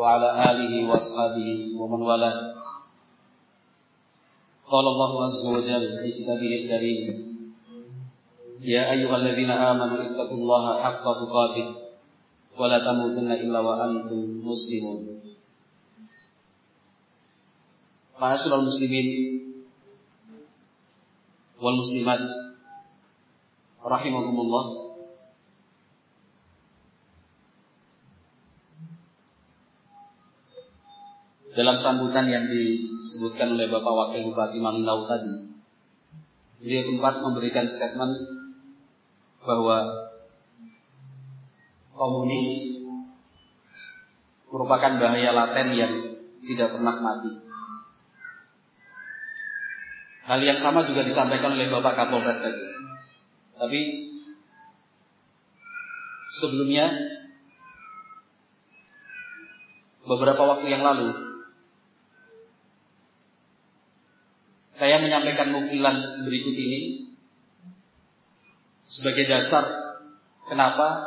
وعلى آله وأصحابه ومن والاه قال الله عز وجل في كتابه الكريم يا أيها الذين آمنوا اتقوا الله حق تقاته ولا تموتن إلا وأنتم مسلمون Ma'asyiral muslimin wal muslimat rahimakumullah dalam sambutan yang disebutkan oleh Bapak Wakil Bupati Malinau tadi, beliau sempat memberikan statement bahwa komunis merupakan bahaya laten yang tidak pernah mati. Hal yang sama juga disampaikan oleh Bapak Kapolres tadi. Tapi sebelumnya beberapa waktu yang lalu Saya menyampaikan nukilan berikut ini sebagai dasar kenapa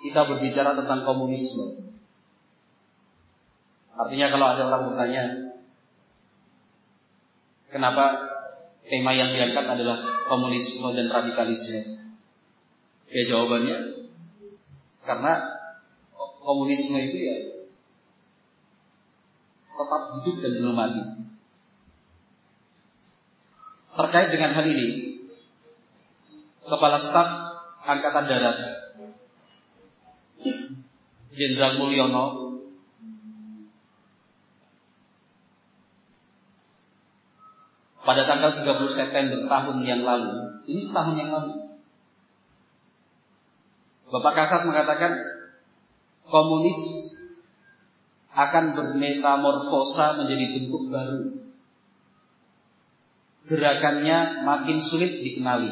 kita berbicara tentang komunisme. Artinya kalau ada orang bertanya, kenapa tema yang diangkat adalah komunisme dan radikalisme? Ya jawabannya, karena komunisme itu ya tetap hidup dan belum mati. Terkait dengan hal ini, Kepala Staf Angkatan Darat Jenderal Mulyono pada tanggal 30 September tahun yang lalu, ini setahun yang lalu, Bapak Kasat mengatakan komunis akan bermetamorfosa menjadi bentuk baru gerakannya makin sulit dikenali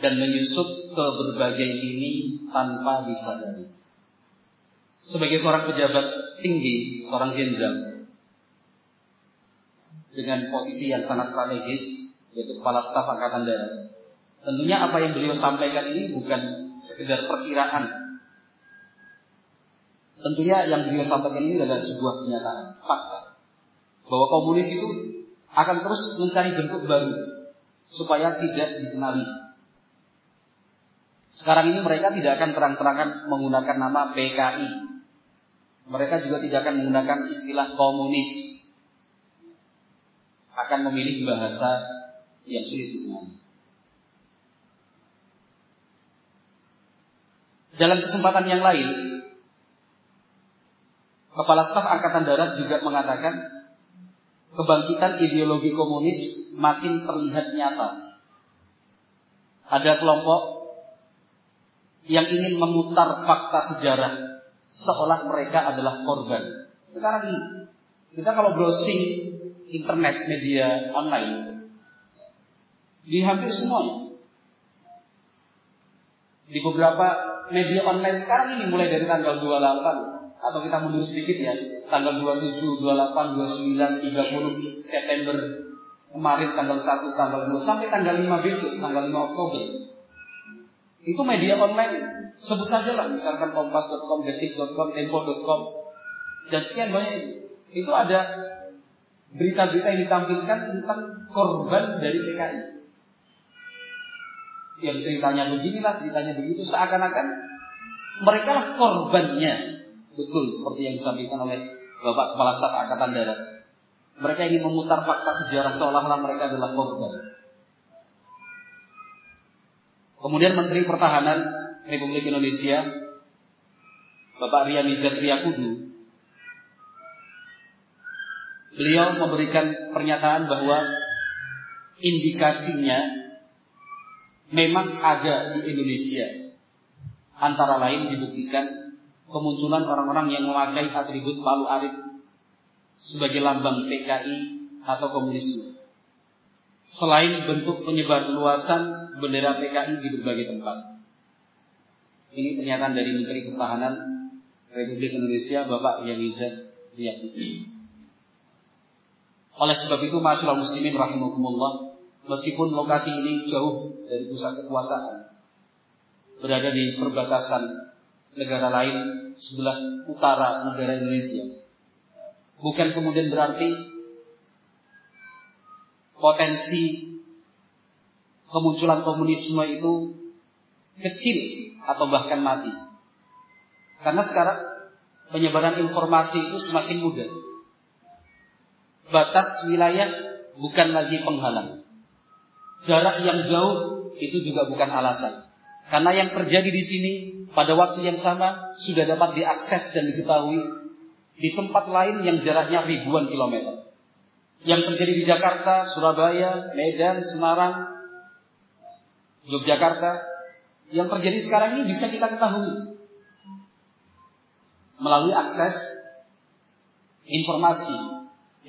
dan menyusup ke berbagai lini tanpa disadari. Sebagai seorang pejabat tinggi, seorang jenderal dengan posisi yang sangat strategis, yaitu kepala staf angkatan darat. Tentunya apa yang beliau sampaikan ini bukan sekedar perkiraan. Tentunya yang beliau sampaikan ini adalah sebuah kenyataan, fakta. Bahwa komunis itu akan terus mencari bentuk baru supaya tidak dikenali. Sekarang ini mereka tidak akan terang-terangan menggunakan nama PKI. Mereka juga tidak akan menggunakan istilah komunis. Akan memilih bahasa yang sulit dikenali. Dalam kesempatan yang lain, Kepala Staf Angkatan Darat juga mengatakan kebangkitan ideologi komunis makin terlihat nyata. Ada kelompok yang ingin memutar fakta sejarah seolah mereka adalah korban. Sekarang ini, kita kalau browsing internet media online, di hampir semuanya, di beberapa media online sekarang ini mulai dari tanggal 28 atau kita mundur sedikit ya, tanggal 27, 28, 29, 30 September kemarin tanggal 1, tanggal 2 sampai tanggal 5 besok, tanggal 5 Oktober. Itu media online, sebut saja lah, misalkan kompas.com, detik.com, tempo.com, dan sekian banyak itu. Itu ada berita-berita yang ditampilkan tentang korban dari PKI. Yang ceritanya beginilah, ceritanya begitu, seakan-akan mereka lah korbannya betul seperti yang disampaikan oleh Bapak Kepala Staf Angkatan Darat. Mereka ingin memutar fakta sejarah seolah-olah mereka adalah korban. Kemudian Menteri Pertahanan Republik Indonesia Bapak Ria Mizat Riyakudu Beliau memberikan pernyataan bahwa indikasinya memang ada di Indonesia. Antara lain dibuktikan kemunculan orang-orang yang memakai atribut palu arit sebagai lambang PKI atau komunisme. Selain bentuk penyebar luasan bendera PKI di berbagai tempat. Ini pernyataan dari Menteri Pertahanan Republik Indonesia Bapak Yaniza Riyadi. Oleh sebab itu masyarakat muslimin rahimakumullah meskipun lokasi ini jauh dari pusat kekuasaan berada di perbatasan negara lain sebelah utara negara Indonesia. Bukan kemudian berarti potensi kemunculan komunisme itu kecil atau bahkan mati. Karena sekarang penyebaran informasi itu semakin mudah. Batas wilayah bukan lagi penghalang. Jarak yang jauh itu juga bukan alasan. Karena yang terjadi di sini pada waktu yang sama sudah dapat diakses dan diketahui di tempat lain yang jaraknya ribuan kilometer. Yang terjadi di Jakarta, Surabaya, Medan, Semarang, Yogyakarta, yang terjadi sekarang ini bisa kita ketahui melalui akses informasi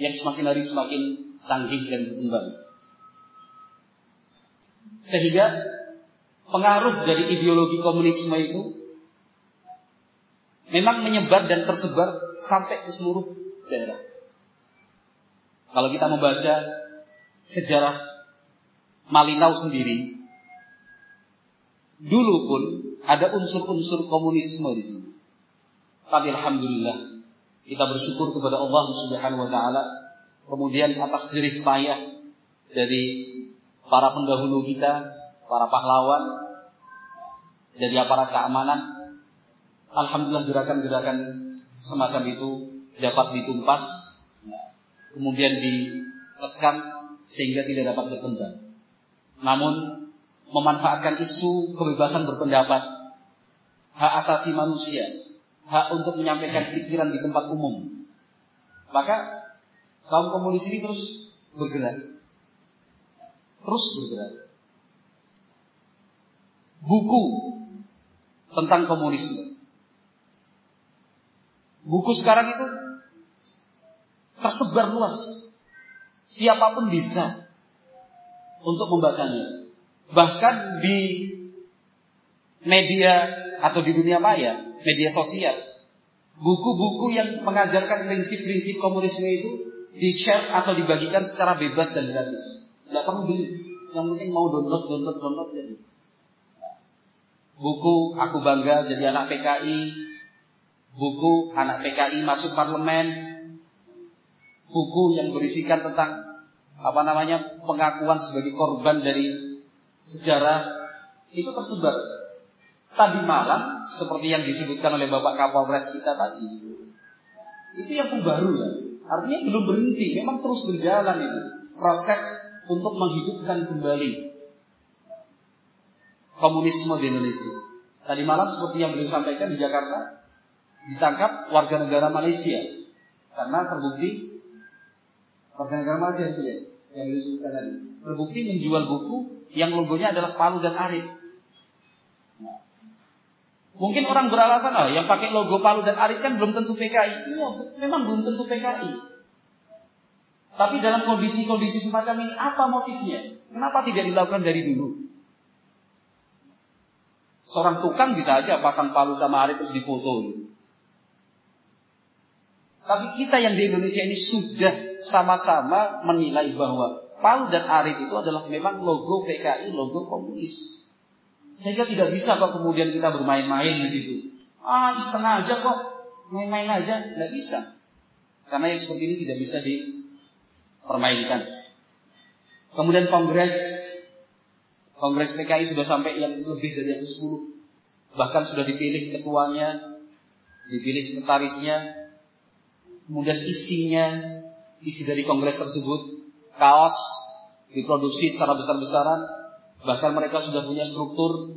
yang semakin hari semakin canggih dan berkembang. Sehingga pengaruh dari ideologi komunisme itu memang menyebar dan tersebar sampai ke seluruh daerah. Kalau kita membaca sejarah Malinau sendiri, dulu pun ada unsur-unsur komunisme di sini. Tapi alhamdulillah kita bersyukur kepada Allah Subhanahu wa taala kemudian atas jerih payah dari para pendahulu kita, para pahlawan dari aparat keamanan alhamdulillah gerakan-gerakan semacam itu dapat ditumpas kemudian ditekan sehingga tidak dapat berkembang. Namun memanfaatkan isu kebebasan berpendapat, hak asasi manusia, hak untuk menyampaikan pikiran di tempat umum. Maka kaum komunis ini terus bergerak. Terus bergerak. Buku tentang komunisme. Buku sekarang itu tersebar luas. Siapa pun bisa untuk membacanya. Bahkan di media atau di dunia maya, media sosial, buku-buku yang mengajarkan prinsip-prinsip komunisme itu di-share atau dibagikan secara bebas dan gratis. Tidak perlu beli. Yang penting mau download, download, download jadi. Buku Aku Bangga Jadi Anak PKI, buku Anak PKI Masuk Parlemen, buku yang berisikan tentang apa namanya pengakuan sebagai korban dari sejarah. Itu tersebar. Tadi malam seperti yang disebutkan oleh Bapak Kapolres kita tadi itu yang terbaru ya. Artinya belum berhenti memang terus berjalan itu. Proses untuk menghidupkan kembali komunisme di Indonesia tadi malam seperti yang beliau sampaikan di Jakarta ditangkap warga negara Malaysia karena terbukti warga negara Malaysia itu ya, yang disebutkan tadi. Terbukti menjual buku yang logonya adalah Palu dan Arif. Nah. Mungkin orang beralasan, oh, yang pakai logo Palu dan Arif kan belum tentu PKI. Iya, memang belum tentu PKI. Tapi dalam kondisi-kondisi semacam ini, apa motifnya? Kenapa tidak dilakukan dari dulu? Seorang tukang bisa aja pasang palu sama Arif terus difoto. Tapi kita yang di Indonesia ini sudah sama-sama menilai bahwa Palu dan Arif itu adalah memang logo PKI, logo komunis. Sehingga tidak bisa kok kemudian kita bermain-main di situ. Ah, iseng aja kok, main-main aja, tidak bisa. Karena yang seperti ini tidak bisa dipermainkan. Kemudian kongres, kongres PKI sudah sampai yang lebih dari yang ke-10. Bahkan sudah dipilih ketuanya, dipilih sekretarisnya, kemudian isinya, isi dari kongres tersebut, kaos diproduksi secara besar-besaran, bahkan mereka sudah punya struktur,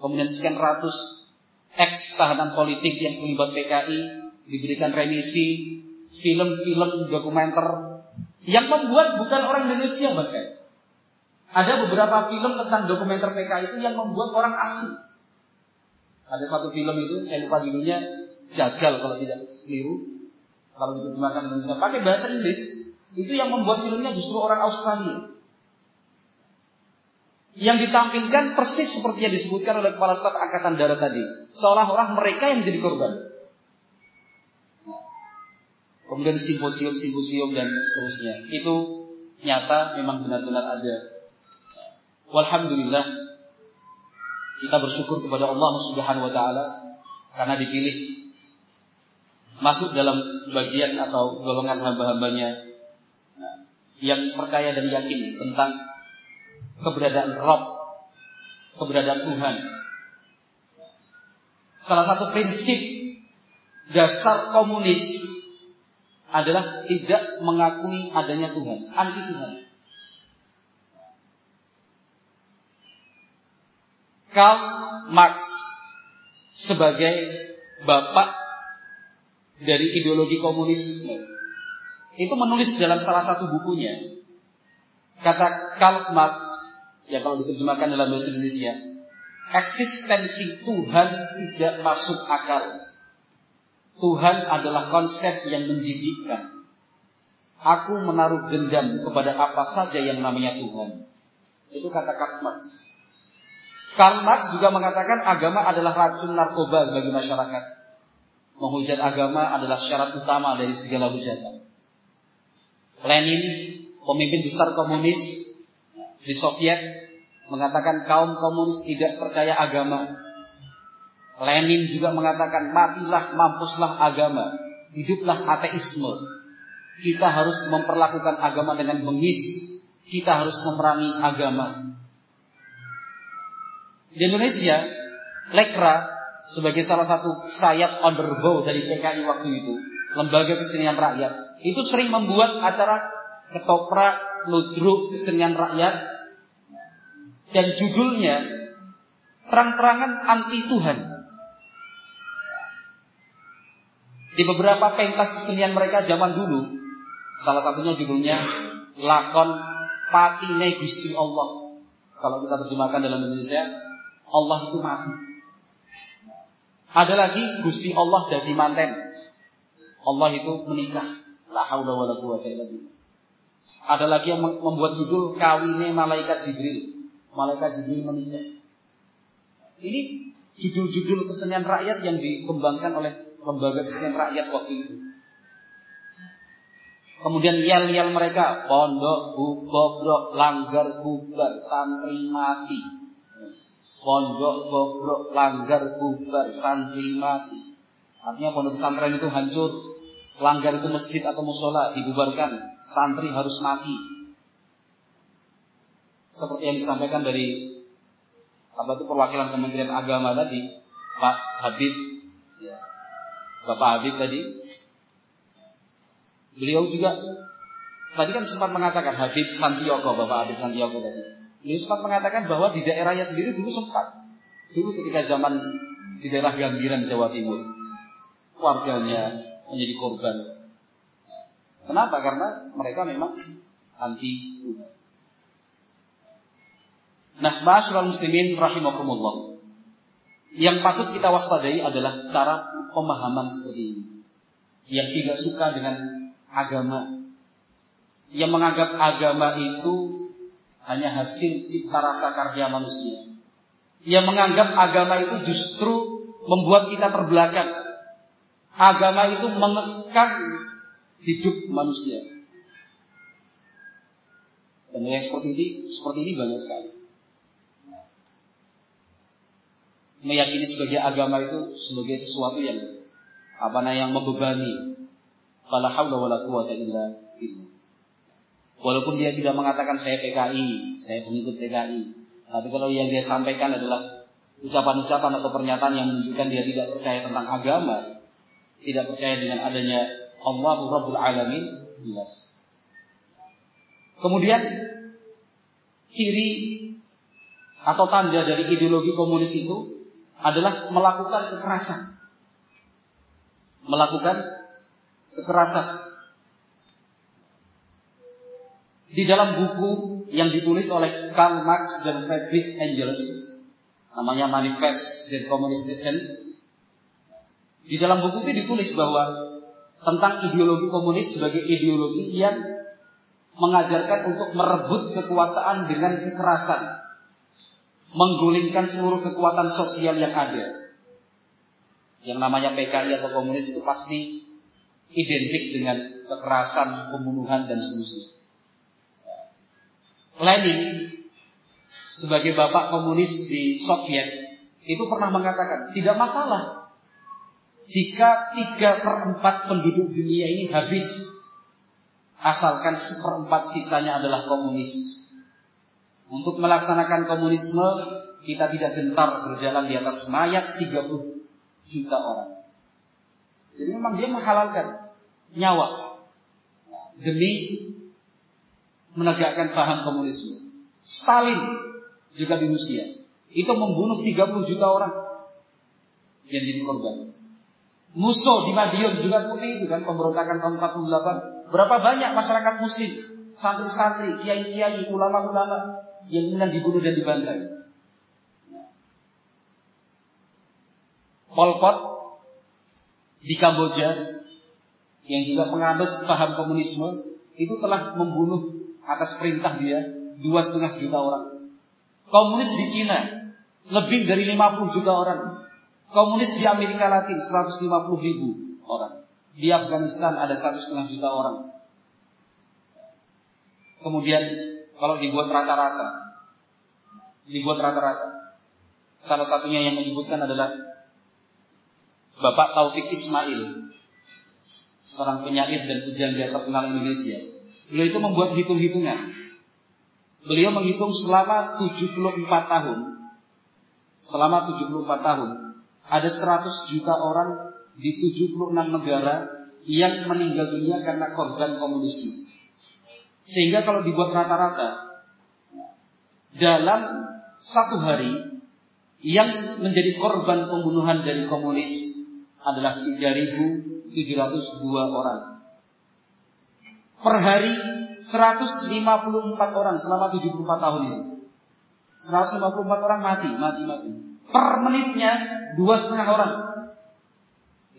kemudian sekian ratus ex tahanan politik yang terlibat PKI diberikan remisi, film-film dokumenter yang membuat bukan orang Indonesia bahkan. Ada beberapa film tentang dokumenter PKI itu yang membuat orang asing. Ada satu film itu, saya lupa judulnya, Jagal kalau tidak keliru kalau diterjemahkan Indonesia pakai bahasa Inggris, itu yang membuat filmnya justru orang Australia. Yang ditampilkan persis seperti yang disebutkan oleh kepala staf angkatan darat tadi, seolah-olah mereka yang jadi korban. Kemudian simposium-simposium dan seterusnya. Itu nyata memang benar-benar ada. Walhamdulillah kita bersyukur kepada Allah Subhanahu wa taala karena dipilih masuk dalam bagian atau golongan hamba-hambanya yang percaya dan yakin tentang keberadaan Rob, keberadaan Tuhan. Salah satu prinsip dasar komunis adalah tidak mengakui adanya Tuhan, anti Tuhan. Karl Marx sebagai bapak dari ideologi komunisme itu menulis dalam salah satu bukunya kata Karl Marx ya kalau diterjemahkan dalam bahasa Indonesia eksistensi Tuhan tidak masuk akal Tuhan adalah konsep yang menjijikkan. Aku menaruh dendam kepada apa saja yang namanya Tuhan. Itu kata Karl Marx. Karl Marx juga mengatakan agama adalah racun narkoba bagi masyarakat. Menghujat agama adalah syarat utama dari segala hujatan. Lenin, pemimpin besar komunis di Soviet, mengatakan kaum komunis tidak percaya agama. Lenin juga mengatakan matilah mampuslah agama, hiduplah ateisme. Kita harus memperlakukan agama dengan bengis. Kita harus memerangi agama. Di Indonesia, Lekra sebagai salah satu sayap underbow dari PKI waktu itu, lembaga kesenian rakyat, itu sering membuat acara ketoprak, ludruk, kesenian rakyat, dan judulnya terang-terangan anti Tuhan. Di beberapa pentas kesenian mereka zaman dulu, salah satunya judulnya Lakon Patine Gusti Allah. Kalau kita terjemahkan dalam Indonesia, Allah itu mati. Ada lagi Gusti Allah jadi manten. Allah itu menikah. La haula wala quwwata illa. Ada lagi yang membuat judul kawinnya malaikat Jibril. Malaikat Jibril menikah. Ini judul-judul kesenian rakyat yang dikembangkan oleh lembaga kesenian rakyat waktu itu. Kemudian yel-yel mereka, pondok, goblok, langgar, bubar, santri mati. Pondok, goblok, langgar, bubar, santri mati. Artinya pondok pesantren itu hancur. Langgar itu masjid atau musola dibubarkan. Santri harus mati. Seperti yang disampaikan dari apa itu perwakilan Kementerian Agama tadi, Pak Habib Bapak Habib tadi. Beliau juga tadi kan sempat mengatakan Habib Santioko, Bapak Habib Santioko tadi. Sempat mengatakan bahwa di daerahnya sendiri dulu sempat dulu ketika zaman di daerah Gambiran Jawa Timur warganya menjadi korban. Kenapa? Karena mereka memang anti Tuhan. Nah, ma'asyiral muslimin rahimakumullah. Yang patut kita waspadai adalah cara pemahaman seperti ini. Yang tidak suka dengan agama. Yang menganggap agama itu hanya hasil cipta rasa karya manusia. Yang menganggap agama itu justru membuat kita terbelakang. Agama itu mengekang hidup manusia. Dan yang seperti ini, seperti ini banyak sekali. meyakini sebagai agama itu sebagai sesuatu yang apa namanya yang membebani. Fala haula wala quwata illa. Walaupun dia tidak mengatakan saya PKI, saya pengikut PKI, tapi kalau yang dia sampaikan adalah ucapan-ucapan atau pernyataan yang menunjukkan dia tidak percaya tentang agama, tidak percaya dengan adanya Allah Rabbul Alamin, jelas. Kemudian ciri atau tanda dari ideologi komunis itu adalah melakukan kekerasan. Melakukan kekerasan. Di dalam buku yang ditulis oleh Karl Marx dan Friedrich Engels, namanya Manifest der Kommunistischen, di dalam buku itu ditulis bahwa tentang ideologi komunis sebagai ideologi yang mengajarkan untuk merebut kekuasaan dengan kekerasan menggulingkan seluruh kekuatan sosial yang ada. Yang namanya PKI atau komunis itu pasti identik dengan kekerasan, pembunuhan dan seterusnya. Lenin sebagai bapak komunis di Soviet itu pernah mengatakan tidak masalah jika tiga per empat penduduk dunia ini habis, asalkan seperempat sisanya adalah komunis. Untuk melaksanakan komunisme, kita tidak gentar berjalan di atas mayat 30 juta orang. Jadi memang dia menghalalkan nyawa demi menegakkan paham komunisme. Stalin juga di Rusia itu membunuh 30 juta orang yang jadi korban. Musuh di Madiun juga seperti itu kan pemberontakan tahun 48. Berapa banyak masyarakat muslim, santri-santri, kiai-kiai, ulama-ulama yang kemudian dibunuh dan dibantai. Pol Pot di Kamboja yang juga penganut paham komunisme itu telah membunuh atas perintah dia dua setengah juta orang. Komunis di Cina lebih dari 50 juta orang. Komunis di Amerika Latin 150 ribu orang. Di Afghanistan ada satu setengah juta orang. Kemudian kalau dibuat rata-rata, dibuat rata-rata. Salah satunya yang menyebutkan adalah Bapak Taufik Ismail, seorang penyair dan pujangga terkenal Indonesia. Beliau itu membuat hitung-hitungan. Beliau menghitung selama 74 tahun. Selama 74 tahun ada 100 juta orang di 76 negara yang meninggal dunia karena korban komunisme. Sehingga kalau dibuat rata-rata dalam satu hari yang menjadi korban pembunuhan dari komunis adalah 3.702 orang. Per hari 154 orang selama 74 tahun ini. 154 orang mati, mati, mati. Per menitnya dua setengah orang.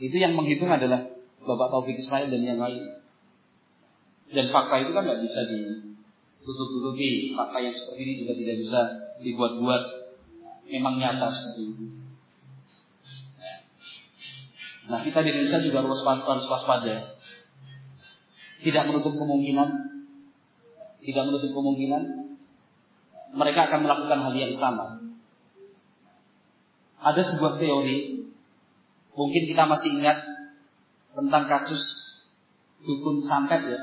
Itu yang menghitung adalah Bapak Taufik Ismail dan yang lain. Dan fakta itu kan nggak bisa ditutup-tutupi. Fakta yang seperti ini juga tidak bisa dibuat-buat. Memang nyata seperti itu. Nah kita di Indonesia juga harus waspada. Tidak menutup kemungkinan, tidak menutup kemungkinan mereka akan melakukan hal yang sama ada sebuah teori, mungkin kita masih ingat tentang kasus dukun santet ya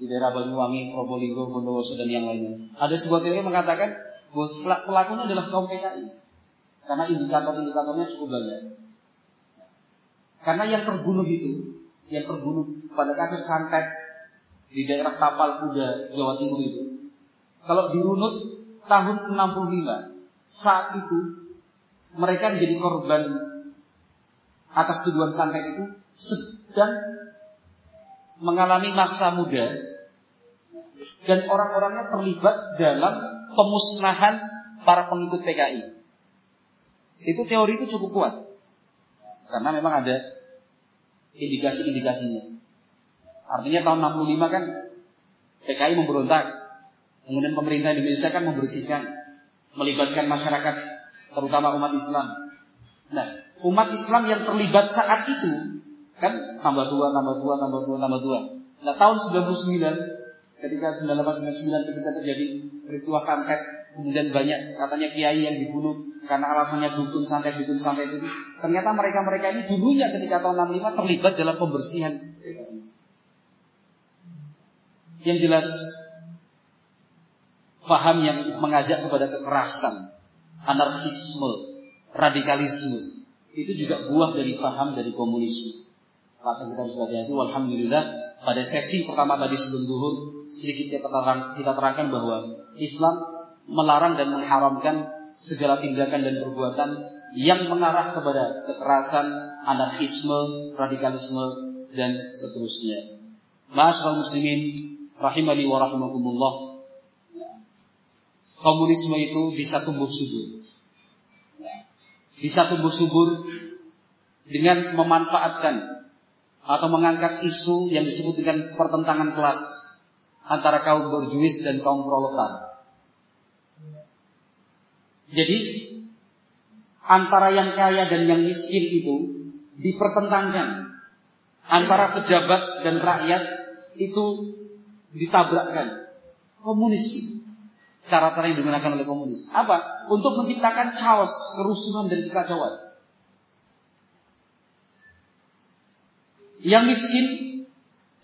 di daerah Banyuwangi, Probolinggo, Bondowoso dan yang lainnya. Ada sebuah teori mengatakan bahwa pelakunya adalah kaum PKI karena indikator-indikatornya cukup banyak. Karena yang terbunuh itu, yang terbunuh pada kasus santet di daerah Tapal Kuda, Jawa Timur itu, kalau dirunut tahun 65, saat itu mereka menjadi korban atas tuduhan santet itu sedang mengalami masa muda dan orang-orangnya terlibat dalam pemusnahan para pengikut PKI. Itu teori itu cukup kuat. Karena memang ada indikasi-indikasinya. Artinya tahun 65 kan PKI memberontak. Kemudian pemerintah Indonesia kan membersihkan, melibatkan masyarakat terutama umat Islam. Nah, umat Islam yang terlibat saat itu kan tambah dua, tambah dua, tambah dua, tambah dua. Nah, tahun 99 ketika 9899 ketika terjadi peristiwa santet, kemudian banyak katanya kiai yang dibunuh karena alasannya dukun santet, dukun santet itu. Ternyata mereka-mereka ini dulunya ketika tahun 65 terlibat dalam pembersihan. Yang jelas paham yang mengajak kepada kekerasan anarkisme, radikalisme. Itu juga buah dari paham dari komunisme. Maka kita harus hati-hati. Alhamdulillah pada sesi pertama tadi sebelum duhur sedikit kita terangkan bahwa Islam melarang dan mengharamkan segala tindakan dan perbuatan yang mengarah kepada kekerasan, anarkisme, radikalisme dan seterusnya. Masyaallah muslimin rahimani wa rahimakumullah komunisme itu bisa tumbuh subur. Bisa tumbuh subur dengan memanfaatkan atau mengangkat isu yang disebut dengan pertentangan kelas antara kaum berjuis dan kaum proletar. Jadi antara yang kaya dan yang miskin itu dipertentangkan. Antara pejabat dan rakyat itu ditabrakkan. Komunis cara-cara yang digunakan oleh komunis. Apa? Untuk menciptakan chaos, kerusuhan dan kekacauan. Yang miskin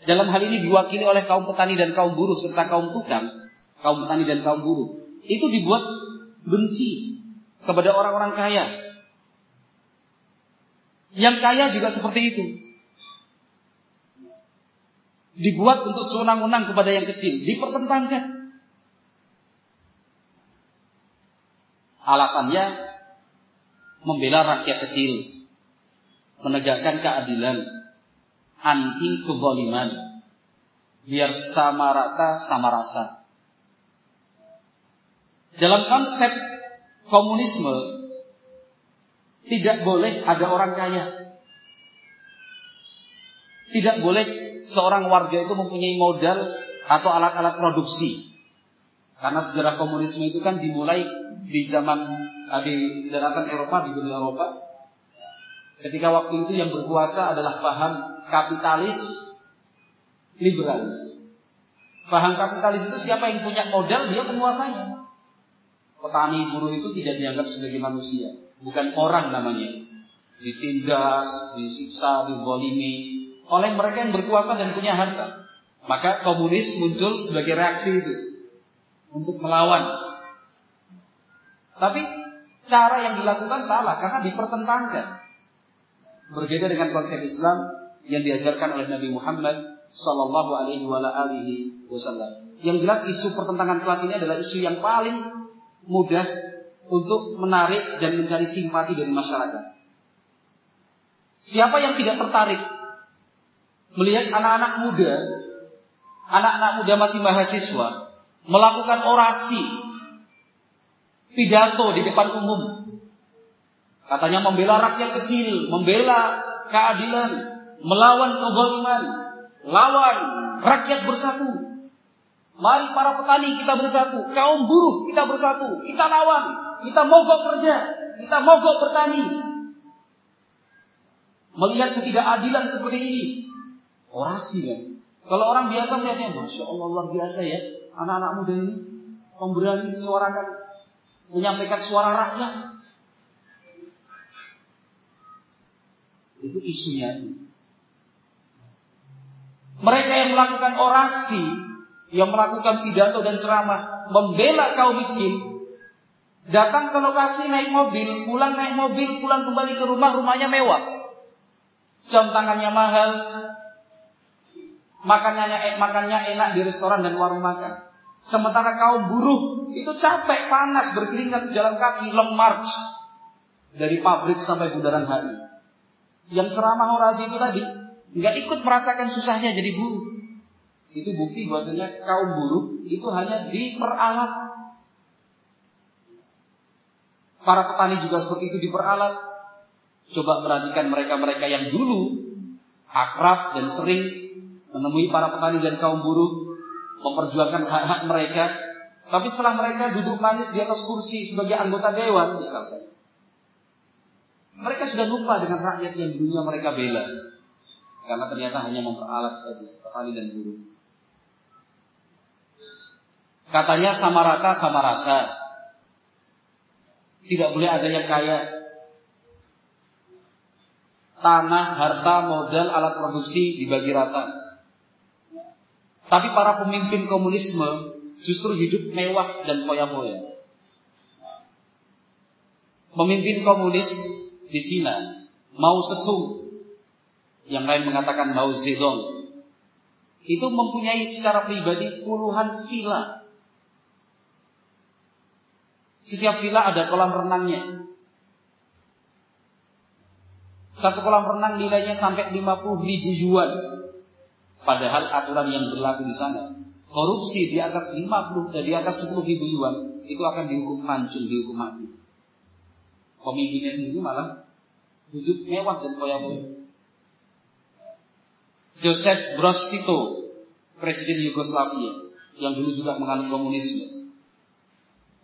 dalam hal ini diwakili oleh kaum petani dan kaum buruh serta kaum tukang, kaum petani dan kaum buruh. Itu dibuat benci kepada orang-orang kaya. Yang kaya juga seperti itu. Dibuat untuk sewenang-wenang kepada yang kecil, dipertentangkan. Alasannya membela rakyat kecil, menegakkan keadilan, anti kezaliman. Biar sama rata, sama rasa. Dalam konsep komunisme, tidak boleh ada orang kaya. Tidak boleh seorang warga itu mempunyai modal atau alat-alat produksi. Karena sejarah komunisme itu kan dimulai di zaman eh, di daratan Eropa, di dunia Eropa. Ketika waktu itu yang berkuasa adalah paham kapitalis liberalis. Paham kapitalis itu siapa yang punya modal dia penguasanya. Petani buruh itu tidak dianggap sebagai manusia, bukan orang namanya. Ditindas, disiksa, dibolimi oleh mereka yang berkuasa dan punya harta. Maka komunis muncul sebagai reaksi itu untuk melawan. Tapi cara yang dilakukan salah karena dipertentangkan. Berbeda dengan konsep Islam yang diajarkan oleh Nabi Muhammad Sallallahu Alaihi Wasallam. Yang jelas isu pertentangan kelas ini adalah isu yang paling mudah untuk menarik dan mencari simpati dari masyarakat. Siapa yang tidak tertarik melihat anak-anak muda, anak-anak muda masih mahasiswa melakukan orasi, pidato di depan umum, katanya membela rakyat kecil, membela keadilan, melawan kezaliman, lawan rakyat bersatu. Mari para petani kita bersatu, kaum buruh kita bersatu, kita lawan, kita mogok kerja, kita mogok bertani. Melihat ketidakadilan seperti ini, orasi kan. Kalau orang biasa melihatnya, masya Allah luar biasa ya, anak-anak muda ini pemberani menyuarakan, menyampaikan suara rakyat. Itu isunya. Mereka yang melakukan orasi, yang melakukan pidato dan ceramah, membela kaum miskin, datang ke lokasi naik mobil, pulang naik mobil, pulang kembali ke rumah, rumahnya mewah. Jam tangannya mahal, makannya makannya enak di restoran dan warung makan. Sementara kaum buruh itu capek, panas, berkeringat jalan kaki, long march dari pabrik sampai bundaran HI. Yang ceramah orasi itu tadi nggak ikut merasakan susahnya jadi buruh. Itu bukti bahwasanya kaum buruh itu hanya diperalat. Para petani juga seperti itu diperalat. Coba perhatikan mereka-mereka yang dulu akrab dan sering menemui para petani dan kaum buruh memperjuangkan hak-hak mereka. Tapi setelah mereka duduk manis di atas kursi sebagai anggota dewan misalkan. Mereka sudah lupa dengan rakyat yang dulunya mereka bela karena ternyata hanya memperalat petani dan buruh. Katanya sama rata sama rasa. Tidak boleh ada yang kaya. Tanah, harta, modal, alat produksi dibagi rata. Tapi para pemimpin komunisme justru hidup mewah dan foya-foya. Pemimpin komunis di Cina mau setung yang lain mengatakan Mao Zedong. Itu mempunyai secara pribadi puluhan villa. Setiap villa ada kolam renangnya. Satu kolam renang nilainya sampai 50 ribu yuan. Padahal aturan yang berlaku di sana. Korupsi di atas 50 dan di atas 10 ribu yuan itu akan dihukum hancur, dihukum mati. Pemimpinnya sendiri malah hidup mewah dan koyak-koyak. Joseph Broz Tito, presiden Yugoslavia, yang dulu juga menganut komunisme,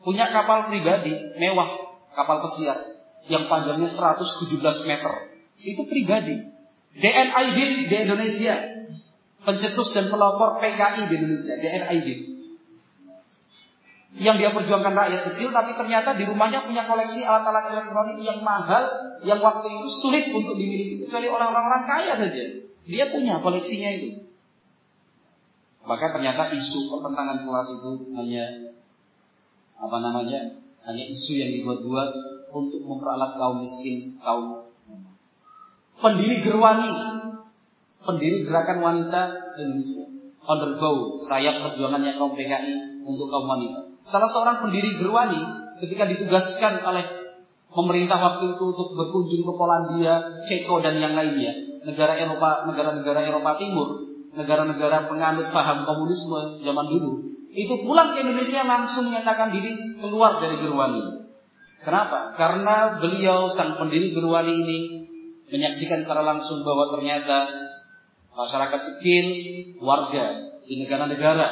punya kapal pribadi mewah, kapal pesiar yang panjangnya 117 meter. Itu pribadi. DNID di Indonesia, pencetus dan pelopor PKI di Indonesia, DNID. Yang dia perjuangkan rakyat kecil, tapi ternyata di rumahnya punya koleksi alat-alat elektronik yang mahal, yang waktu itu sulit untuk dimiliki kecuali orang-orang kaya saja. Dia punya koleksinya itu. Maka ternyata isu pertentangan kelas itu hanya apa namanya? Hanya isu yang dibuat-buat untuk memperalat kaum miskin, kaum pendiri Gerwani, pendiri gerakan wanita Indonesia. Undergo sayap perjuangannya kaum PKI untuk kaum wanita. Salah seorang pendiri Gerwani ketika ditugaskan oleh pemerintah waktu itu untuk berkunjung ke Polandia, Ceko dan yang lainnya, negara Eropa, negara-negara Eropa Timur, negara-negara penganut paham komunisme zaman dulu, itu pulang ke Indonesia langsung menyatakan diri keluar dari Gerwani. Kenapa? Karena beliau sang pendiri Gerwani ini menyaksikan secara langsung bahwa ternyata masyarakat kecil, warga di negara-negara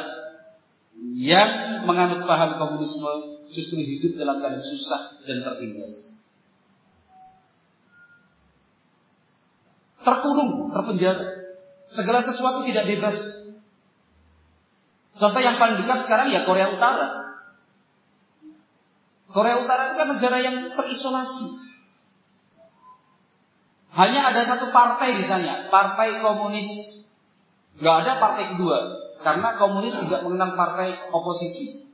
yang menganut paham komunisme justru hidup dalam keadaan susah dan tertindas. Terkurung, terpenjara. Segala sesuatu tidak bebas. Contoh yang paling dekat sekarang ya Korea Utara. Korea Utara itu kan negara yang terisolasi. Hanya ada satu partai di sana, partai komunis. Gak ada partai kedua, karena komunis tidak mengenal partai oposisi.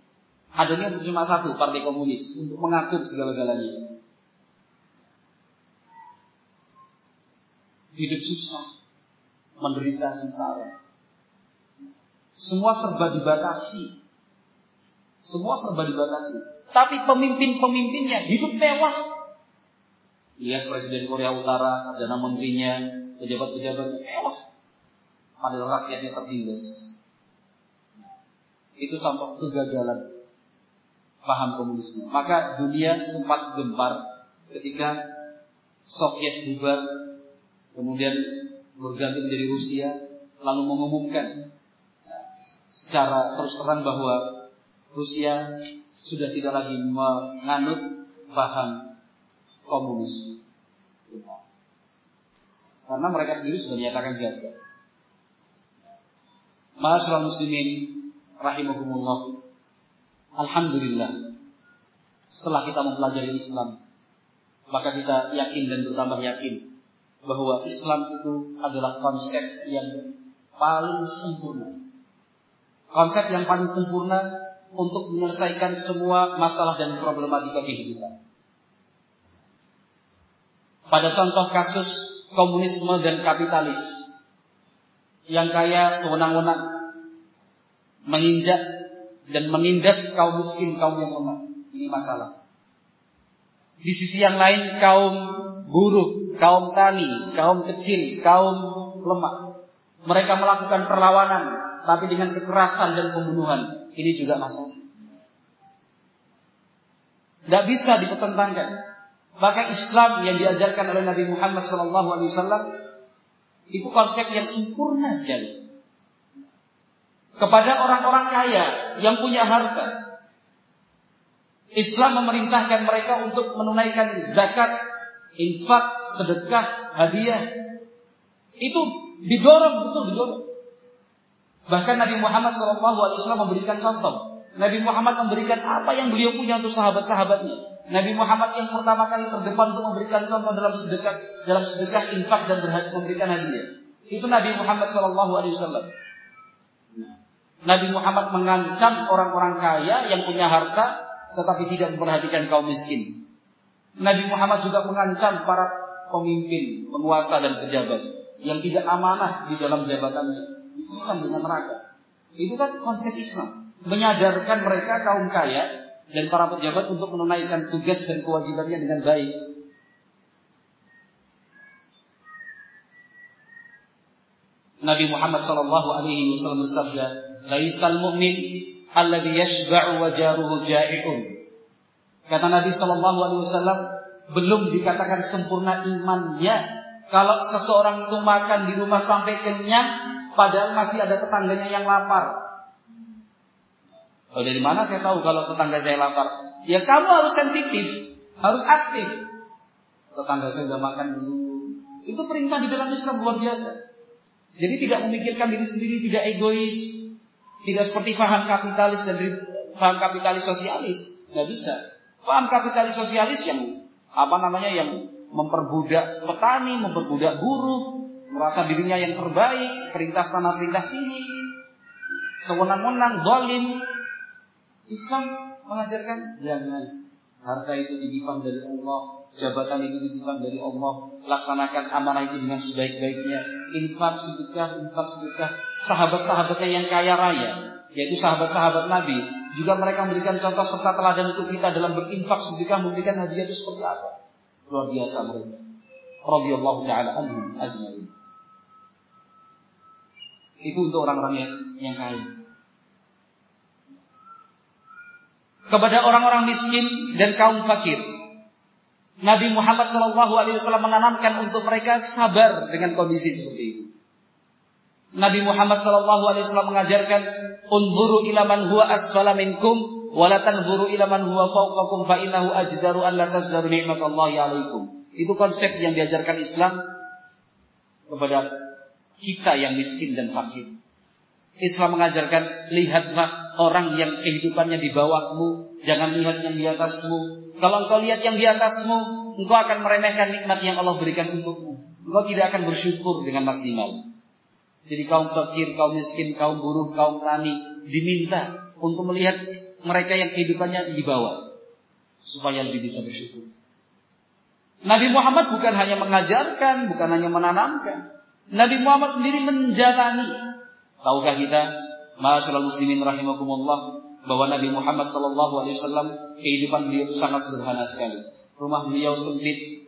Adanya cuma satu, partai komunis, untuk mengatur segala-galanya. Hidup susah, menderita sengsara. Semua serba dibatasi. Semua serba dibatasi. Tapi pemimpin-pemimpinnya hidup mewah, lihat Presiden Korea Utara, Perdana Menterinya, pejabat-pejabat mewah. Padahal rakyatnya tertindas. Itu contoh kegagalan paham komunisme. Maka dunia sempat gempar ketika Soviet bubar, kemudian berganti menjadi Rusia, lalu mengumumkan secara terus terang bahwa Rusia sudah tidak lagi menganut paham komunis. Karena mereka sendiri sudah menyatakan gagal. Masyarakat muslimin rahimahumullah. Alhamdulillah. Setelah kita mempelajari Islam, maka kita yakin dan bertambah yakin bahwa Islam itu adalah konsep yang paling sempurna. Konsep yang paling sempurna untuk menyelesaikan semua masalah dan problematika kehidupan pada contoh kasus komunisme dan kapitalis yang kaya sewenang-wenang menginjak dan menindas kaum miskin, kaum yang lemah. Ini masalah. Di sisi yang lain kaum buruh, kaum tani, kaum kecil, kaum lemah. Mereka melakukan perlawanan tapi dengan kekerasan dan pembunuhan. Ini juga masalah. Tidak bisa dipertentangkan. Maka Islam yang diajarkan oleh Nabi Muhammad SAW itu konsep yang sempurna sekali. Kepada orang-orang kaya yang punya harta, Islam memerintahkan mereka untuk menunaikan zakat, infak, sedekah, hadiah. Itu didorong betul didorong. Bahkan Nabi Muhammad SAW memberikan contoh. Nabi Muhammad memberikan apa yang beliau punya untuk sahabat-sahabatnya. Nabi Muhammad yang pertama kali terdepan untuk memberikan contoh dalam sedekah, dalam sedekah infak dan memberikan hadiah. Itu Nabi Muhammad Wasallam. Nabi Muhammad mengancam orang-orang kaya yang punya harta tetapi tidak memperhatikan kaum miskin. Nabi Muhammad juga mengancam para pemimpin, penguasa dan pejabat yang tidak amanah di dalam jabatannya. Itu kan dengan neraka. Itu kan konsep Islam. Menyadarkan mereka kaum kaya dan para pejabat untuk menunaikan tugas dan kewajibannya dengan baik. Nabi Muhammad Shallallahu Alaihi Wasallam bersabda, "Laisal mu'min alladhi yashba'u wa jaruhu ja'i'un." Kata Nabi Shallallahu Alaihi Wasallam, belum dikatakan sempurna imannya kalau seseorang itu makan di rumah sampai kenyang, padahal masih ada tetangganya yang lapar. Oh, dari mana saya tahu kalau tetangga saya lapar? Ya kamu harus sensitif, harus aktif. Tetangga saya sudah makan dulu. Itu perintah di dalam Islam luar biasa. Jadi tidak memikirkan diri sendiri, tidak egois, tidak seperti paham kapitalis dan paham kapitalis sosialis. Nggak bisa. Paham kapitalis sosialis yang apa namanya yang memperbudak petani, memperbudak buruh, merasa dirinya yang terbaik, perintah sana perintah sini, sewenang-wenang, dolim. Islam mengajarkan jangan harta itu dititipkan dari Allah, jabatan itu dititipkan dari Allah, laksanakan amanah itu dengan sebaik-baiknya. Infak sedekah, infak sedekah. Sahabat-sahabatnya yang kaya raya, yaitu sahabat-sahabat Nabi, juga mereka memberikan contoh serta teladan untuk kita dalam berinfak sedekah memberikan hadiah itu seperti apa. Luar biasa mereka. Radhiyallahu taala anhum ajmain. Itu untuk orang-orang yang, yang kaya. Kepada orang-orang miskin dan kaum fakir. Nabi Muhammad Wasallam menanamkan untuk mereka sabar dengan kondisi seperti itu. Nabi Muhammad Wasallam mengajarkan unburu ilaman huwa asfala minkum walatan buru ilaman huwa fauqakum fa innahu ajdaru an la tazdaru ni'matallahi alaikum. Itu konsep yang diajarkan Islam kepada kita yang miskin dan fakir. Islam mengajarkan lihatlah orang yang kehidupannya di bawahmu, jangan lihat yang di atasmu. Kalau engkau lihat yang di atasmu, engkau akan meremehkan nikmat yang Allah berikan untukmu. Engkau tidak akan bersyukur dengan maksimal. Jadi kaum fakir, kaum miskin, kaum buruh, kaum tani diminta untuk melihat mereka yang kehidupannya di bawah supaya lebih bisa bersyukur. Nabi Muhammad bukan hanya mengajarkan, bukan hanya menanamkan, Nabi Muhammad sendiri menjalani. Tahukah kita, Masyaallah muslimin rahimakumullah, bahwa Nabi Muhammad sallallahu alaihi wasallam kehidupan beliau sangat sederhana sekali. Rumah beliau sempit,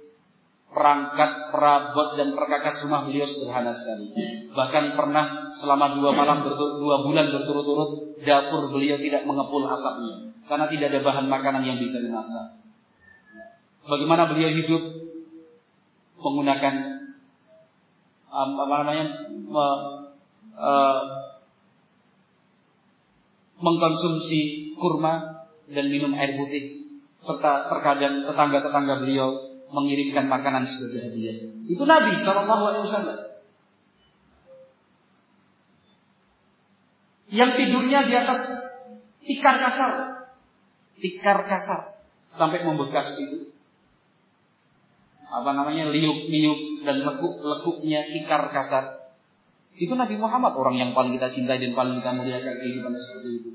perangkat, perabot dan perkakas rumah beliau sederhana sekali. Bahkan pernah selama dua malam dua bulan berturut-turut dapur beliau tidak mengepul asapnya karena tidak ada bahan makanan yang bisa dimasak. Bagaimana beliau hidup menggunakan apa namanya me, uh, mengkonsumsi kurma dan minum air putih serta terkadang tetangga-tetangga beliau mengirimkan makanan sebagai hadiah. Itu Nabi Shallallahu Alaihi Wasallam. Yang tidurnya di atas tikar kasar, tikar kasar sampai membekas itu apa namanya liuk-liuk dan lekuk-lekuknya tikar kasar. Itu Nabi Muhammad orang yang paling kita cintai dan paling kita muliakan kehidupannya seperti itu.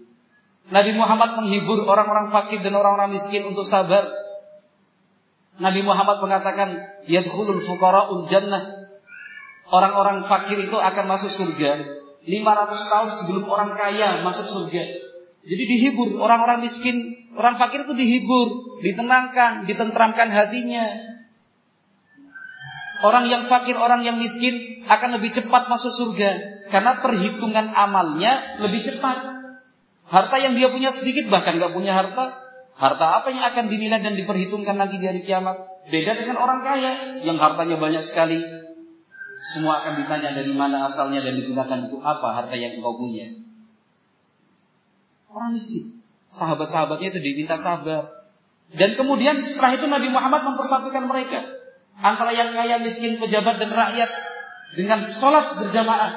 Nabi Muhammad menghibur orang-orang fakir dan orang-orang miskin untuk sabar. Nabi Muhammad mengatakan, "Yadkhulul fuqara'ul jannah." Orang-orang fakir itu akan masuk surga 500 tahun sebelum orang kaya masuk surga. Jadi dihibur orang-orang miskin, orang fakir itu dihibur, ditenangkan, ditentramkan hatinya, Orang yang fakir, orang yang miskin akan lebih cepat masuk surga. Karena perhitungan amalnya lebih cepat. Harta yang dia punya sedikit bahkan gak punya harta. Harta apa yang akan dinilai dan diperhitungkan nanti di hari kiamat. Beda dengan orang kaya yang hartanya banyak sekali. Semua akan ditanya dari mana asalnya dan digunakan untuk apa harta yang engkau punya. Orang miskin. Sahabat-sahabatnya itu diminta sabar. Dan kemudian setelah itu Nabi Muhammad mempersatukan mereka antara yang kaya, miskin, pejabat dan rakyat dengan sholat berjamaah.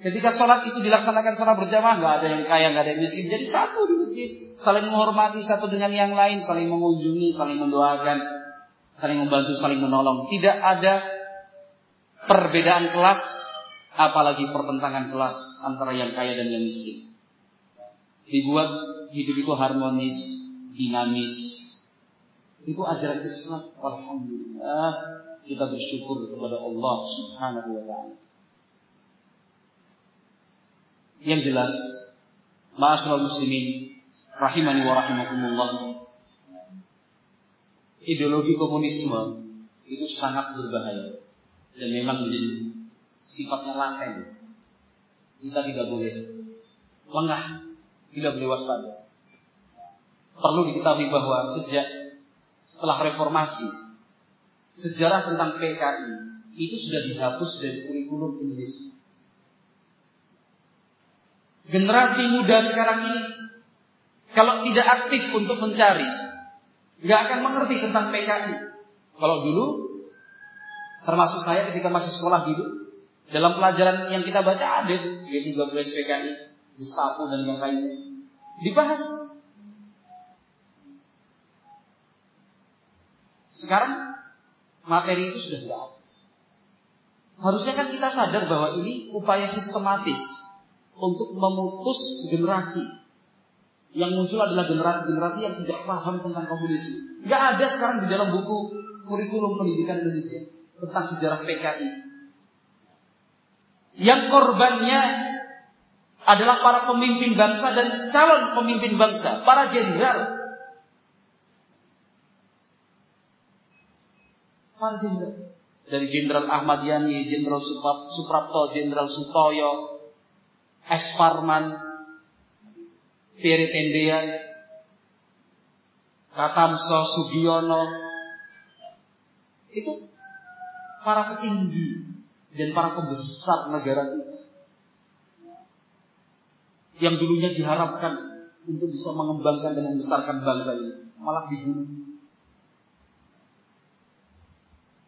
Ketika sholat itu dilaksanakan secara berjamaah, nggak ada yang kaya, nggak ada yang miskin, jadi satu di masjid, saling menghormati satu dengan yang lain, saling mengunjungi, saling mendoakan, saling membantu, saling menolong. Tidak ada perbedaan kelas, apalagi pertentangan kelas antara yang kaya dan yang miskin. Dibuat hidup itu harmonis, dinamis, itu ajaran Islam. Alhamdulillah kita bersyukur kepada Allah Subhanahu wa taala. Yang jelas, ma'asyiral muslimin rahimani wa rahimakumullah. Ideologi komunisme itu sangat berbahaya dan memang menjadi sifatnya laten. Kita tidak boleh lengah, tidak boleh waspada. Perlu diketahui bahwa sejak setelah reformasi, sejarah tentang PKI itu sudah dihapus dari kurikulum Indonesia. Generasi muda sekarang ini kalau tidak aktif untuk mencari, nggak akan mengerti tentang PKI. Kalau dulu, termasuk saya ketika masih sekolah dulu, dalam pelajaran yang kita baca ada G13 PKI, Gestapo dan yang lainnya. Dibahas Sekarang materi itu sudah tidak ada. Harusnya kan kita sadar bahwa ini upaya sistematis untuk memutus generasi. Yang muncul adalah generasi-generasi yang tidak paham tentang komunisme. Gak ada sekarang di dalam buku kurikulum pendidikan Indonesia tentang sejarah PKI. Yang korbannya adalah para pemimpin bangsa dan calon pemimpin bangsa, para jenderal. Dari Jenderal Ahmad Yani, Jenderal Suprapto, Jenderal Sutoyo, S. Farman, Piri Tendean, Katamso Sugiono, itu para petinggi dan para pembesar negara kita yang dulunya diharapkan untuk bisa mengembangkan dan membesarkan bangsa ini. Malah dibunuh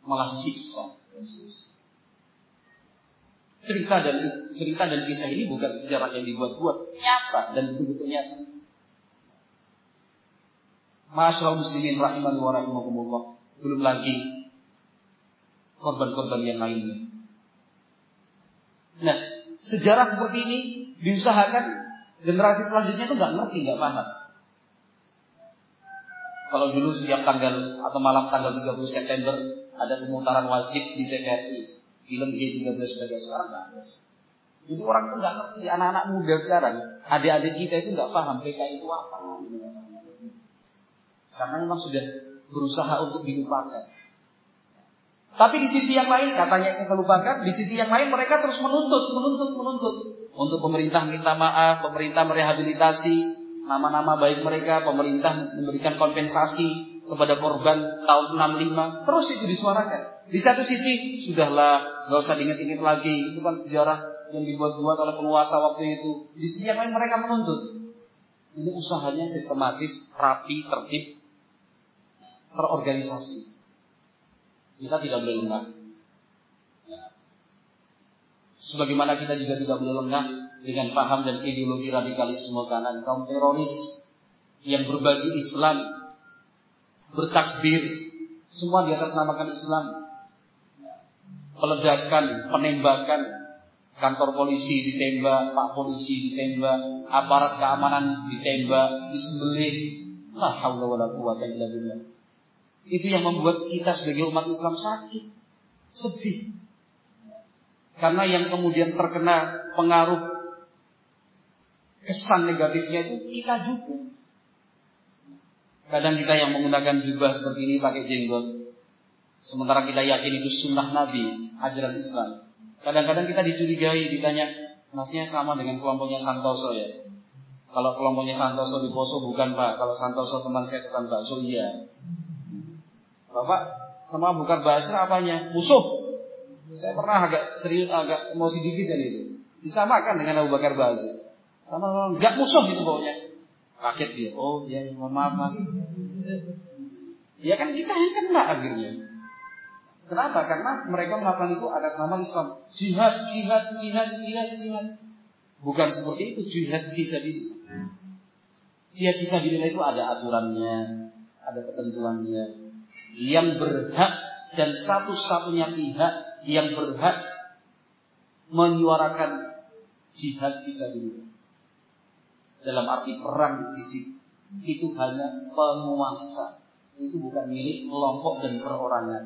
malah siksa Cerita dan cerita dan kisah ini bukan sejarah yang dibuat-buat, nyata dan betul-betul nyata. Masyaallah muslimin rahimani wa rahimakumullah. Belum lagi korban-korban yang lainnya. Nah, sejarah seperti ini diusahakan generasi selanjutnya itu nggak ngerti, nggak paham. Kalau dulu setiap tanggal atau malam tanggal 30 September ada pemutaran wajib di TVRI film G13 sebagai sekarang itu orang tuh nggak ngerti anak-anak muda sekarang adik-adik kita itu nggak paham PKI itu apa. Karena memang sudah berusaha untuk dilupakan. Tapi di sisi yang lain katanya yang terlupakan di sisi yang lain mereka terus menuntut menuntut menuntut. Untuk pemerintah minta maaf pemerintah merehabilitasi nama-nama baik mereka pemerintah memberikan kompensasi kepada korban tahun 65 terus itu disuarakan. Di satu sisi sudahlah nggak usah diingat-ingat lagi itu kan sejarah yang dibuat-buat oleh penguasa waktu itu. Di sisi yang lain mereka menuntut. Ini usahanya sistematis, rapi, tertib, terorganisasi. Kita tidak boleh lengah. Sebagaimana kita juga tidak boleh lengah dengan paham dan ideologi radikalisme kanan kaum teroris yang berbagi Islam bertakbir, semua di atas namakan Islam. Peledakan, penembakan, kantor polisi ditembak, pak polisi ditembak, aparat keamanan ditembak, disembelih. La haula wala quwata illa. Itu yang membuat kita sebagai umat Islam sakit, sedih. Karena yang kemudian terkena pengaruh kesan negatifnya itu kita juga. Kadang kita yang menggunakan jubah seperti ini pakai jenggot. Sementara kita yakin itu sunnah Nabi, ajaran Islam. Kadang-kadang kita dicurigai, ditanya, masnya sama dengan kelompoknya Santoso ya? Kalau kelompoknya Santoso di Poso bukan Pak. Kalau Santoso teman saya tukang bakso iya. Bapak sama bukan bahasa apanya? Musuh. Saya pernah agak serius, agak emosi dikit dari itu. Disamakan dengan Abu Bakar Basir. Sama enggak musuh itu pokoknya. Kaget dia. Oh ya, mohon maaf mas. Ya kan kita yang kena akhirnya. Kenapa? Karena mereka melakukan itu atas nama Islam. Jihad, jihad, jihad, jihad, jihad. Bukan seperti itu jihad di Jihad bisa dinilai itu ada aturannya, ada ketentuannya. Yang berhak dan satu-satunya pihak yang berhak menyuarakan jihad bisa dinilai dalam arti perang di situ. Itu hanya penguasa. Itu bukan milik kelompok dan perorangan.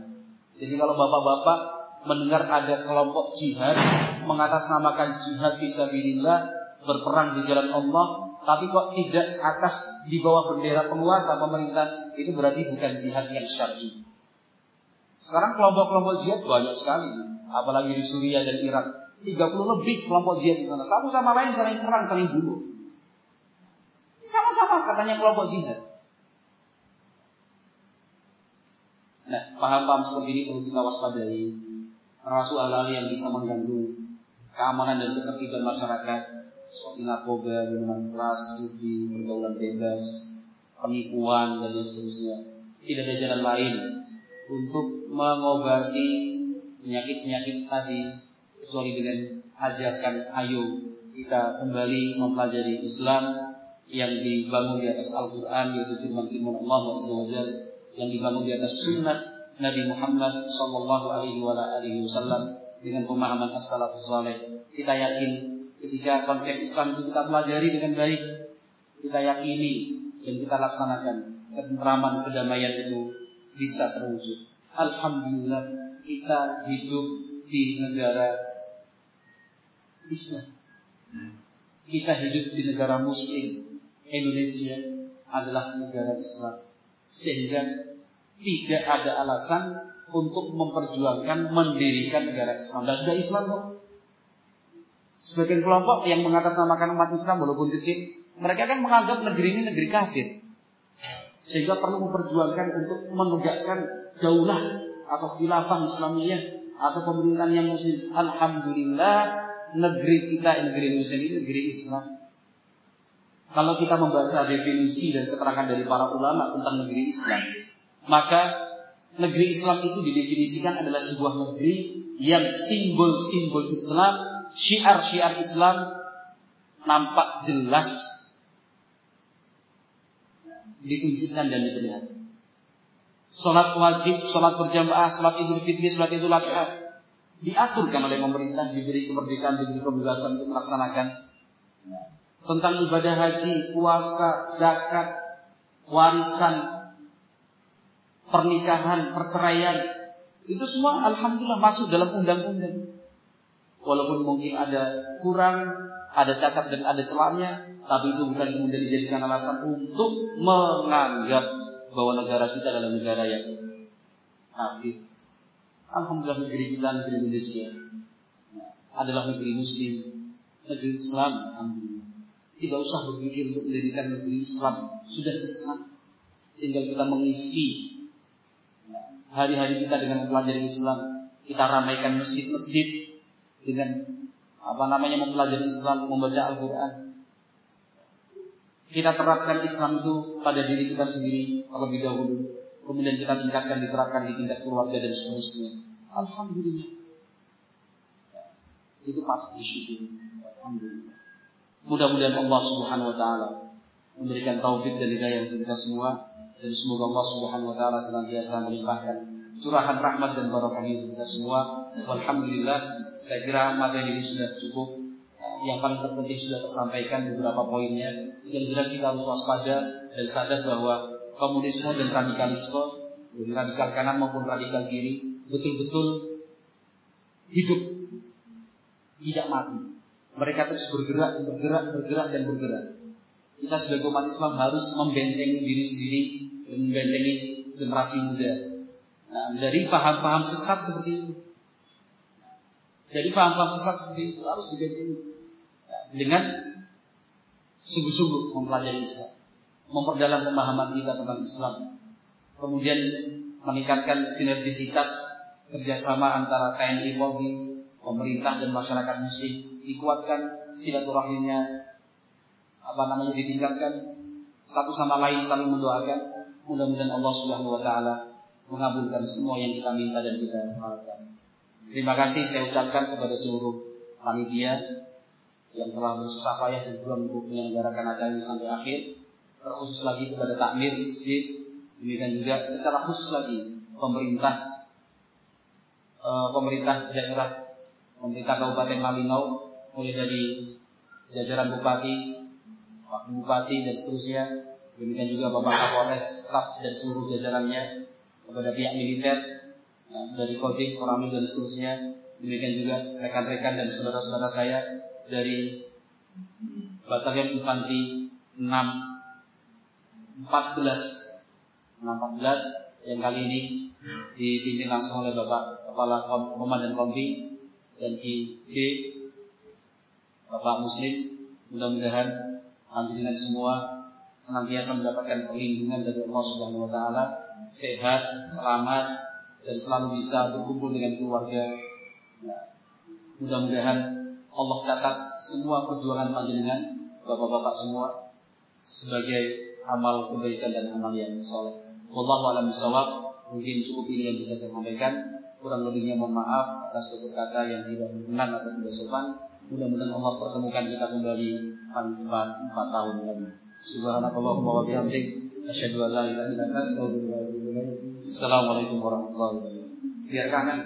Jadi kalau bapak-bapak mendengar ada kelompok jihad mengatasnamakan jihad fisabilillah berperang di jalan Allah tapi kok tidak atas di bawah bendera penguasa pemerintah itu berarti bukan jihad yang syar'i. Sekarang kelompok-kelompok jihad banyak sekali. Apalagi di Suriah dan Irak. 30 lebih kelompok jihad di sana. Satu sama lain saling perang saling bunuh sama-sama katanya kelompok jihad. Nah, paham-paham seperti ini perlu kita waspadai. Termasuk hal-hal yang bisa mengganggu keamanan dan ketertiban masyarakat seperti narkoba, minuman keras, judi, pergaulan bebas, penipuan dan seterusnya. Tidak ada jalan lain untuk mengobati penyakit-penyakit tadi kecuali dengan ajarkan ayo kita kembali mempelajari Islam yang dibangun di atas Al-Quran yaitu firman-firman Allah SWT yang dibangun di atas sunnah Nabi Muhammad Sallallahu Alaihi Wasallam dengan pemahaman as-salafus. Kita yakin ketika konsep Islam itu kita pelajari dengan baik, kita yakini dan kita laksanakan ketentraman kedamaian itu bisa terwujud. Alhamdulillah kita hidup di negara Islam. Kita hidup di negara Muslim. Indonesia adalah negara Islam. Sehingga tidak ada alasan untuk memperjuangkan mendirikan negara Islam. Dan sudah Islam kok. Sebagian kelompok yang mengatasnamakan umat Islam walaupun kecil, mereka kan menganggap negeri ini negeri kafir. Sehingga perlu memperjuangkan untuk menegakkan daulah atau khilafah Islamiyah atau pemerintahan yang muslim. Alhamdulillah negeri kita negeri Indonesia ini negeri Islam. Kalau kita membaca definisi dan keterangan dari para ulama tentang negeri Islam, maka negeri Islam itu didefinisikan adalah sebuah negeri yang simbol-simbol Islam, syiar-syiar Islam nampak jelas ditunjukkan dan diperlihatkan. Sholat wajib, sholat berjamaah, sholat idul fitri, sholat idul adha diaturkan oleh pemerintah, diberi kemerdekaan, diberi kebebasan untuk melaksanakan. Tentang ibadah haji, puasa, zakat, warisan, pernikahan, perceraian, itu semua alhamdulillah masuk dalam undang-undang. Walaupun mungkin ada kurang, ada cacat dan ada celahnya, tapi itu bukan kemudian dijadikan alasan untuk menganggap bahwa negara kita adalah negara yang kafir. Alhamdulillah negeri kita negeri Indonesia adalah negeri Muslim, negeri Islam. Alhamdulillah. Tidak usah berpikir untuk mendirikan negeri Islam, sudah Islam. Tinggal kita mengisi hari-hari kita dengan mempelajari Islam. Kita ramaikan masjid-masjid dengan apa namanya mempelajari Islam, membaca Al-Quran, kita terapkan Islam itu pada diri kita sendiri terlebih dahulu. Kemudian kita tingkatkan, diterapkan di tingkat keluarga dan seterusnya. Alhamdulillah. Itu patut disyukuri. Alhamdulillah. Mudah-mudahan Allah Subhanahu wa taala memberikan taufik dan hidayah untuk kita semua dan semoga Allah Subhanahu wa taala senantiasa melimpahkan curahan rahmat dan barokah untuk kita semua. Alhamdulillah, saya kira materi ini sudah cukup yang paling terpenting sudah tersampaikan beberapa poinnya. Yang jelas kita harus waspada dan sadar bahwa komunisme dan radikalisme, radikal kanan maupun radikal kiri, betul-betul hidup, tidak mati. Mereka terus bergerak, bergerak, bergerak, dan bergerak. Kita sebagai umat Islam harus membentengi diri sendiri membentengi generasi muda nah, dari paham-paham sesat seperti itu. Jadi paham-paham sesat seperti itu harus dibentengi dengan sungguh-sungguh mempelajari Islam, memperdalam pemahaman kita tentang Islam, kemudian meningkatkan sinergisitas kerjasama antara TNI Polri, pemerintah dan masyarakat muslim, dikuatkan silaturahimnya, apa namanya ditingkatkan satu sama lain saling mendoakan. Mudah-mudahan Allah Subhanahu wa taala mengabulkan semua yang kita minta dan kita harapkan. Terima kasih saya ucapkan kepada seluruh panitia yang telah bersusah payah dan untuk menyelenggarakan acara ini sampai akhir. Terkhusus lagi kepada takmir masjid, demikian juga secara khusus lagi pemerintah e, pemerintah daerah, pemerintah Kabupaten Malinau, mulai dari jajaran bupati, Pak Bupati dan seterusnya, demikian juga Bapak Kapolres, staf dan seluruh jajarannya, kepada pihak militer, ya, dari Kodim, Koramil dan seterusnya, demikian juga rekan-rekan dan saudara-saudara saya dari Batalion Infanteri 6 14 14 yang kali ini dipimpin langsung oleh Bapak Kepala Komandan Kompi dan ID Bapak Muslim mudah-mudahan dengan semua senantiasa mendapatkan perlindungan dari Allah Subhanahu wa taala, sehat, selamat dan selalu bisa berkumpul dengan keluarga. Nah, mudah-mudahan Allah catat semua perjuangan panjenengan bapak-bapak semua sebagai amal kebaikan dan amal yang soleh. Wallahu a'lam bishawab. Mungkin cukup ini yang bisa saya sampaikan. Kurang lebihnya mohon maaf atas tutur kata yang tidak berkenan atau tidak sopan. Mudah-mudahan Allah pertemukan kita kembali paling cepat empat tahun lagi. Subhanakallahumma wa bihamdik asyhadu an la ilaha illa anta astaghfiruka. Assalamualaikum warahmatullahi wabarakatuh. Biar kangen.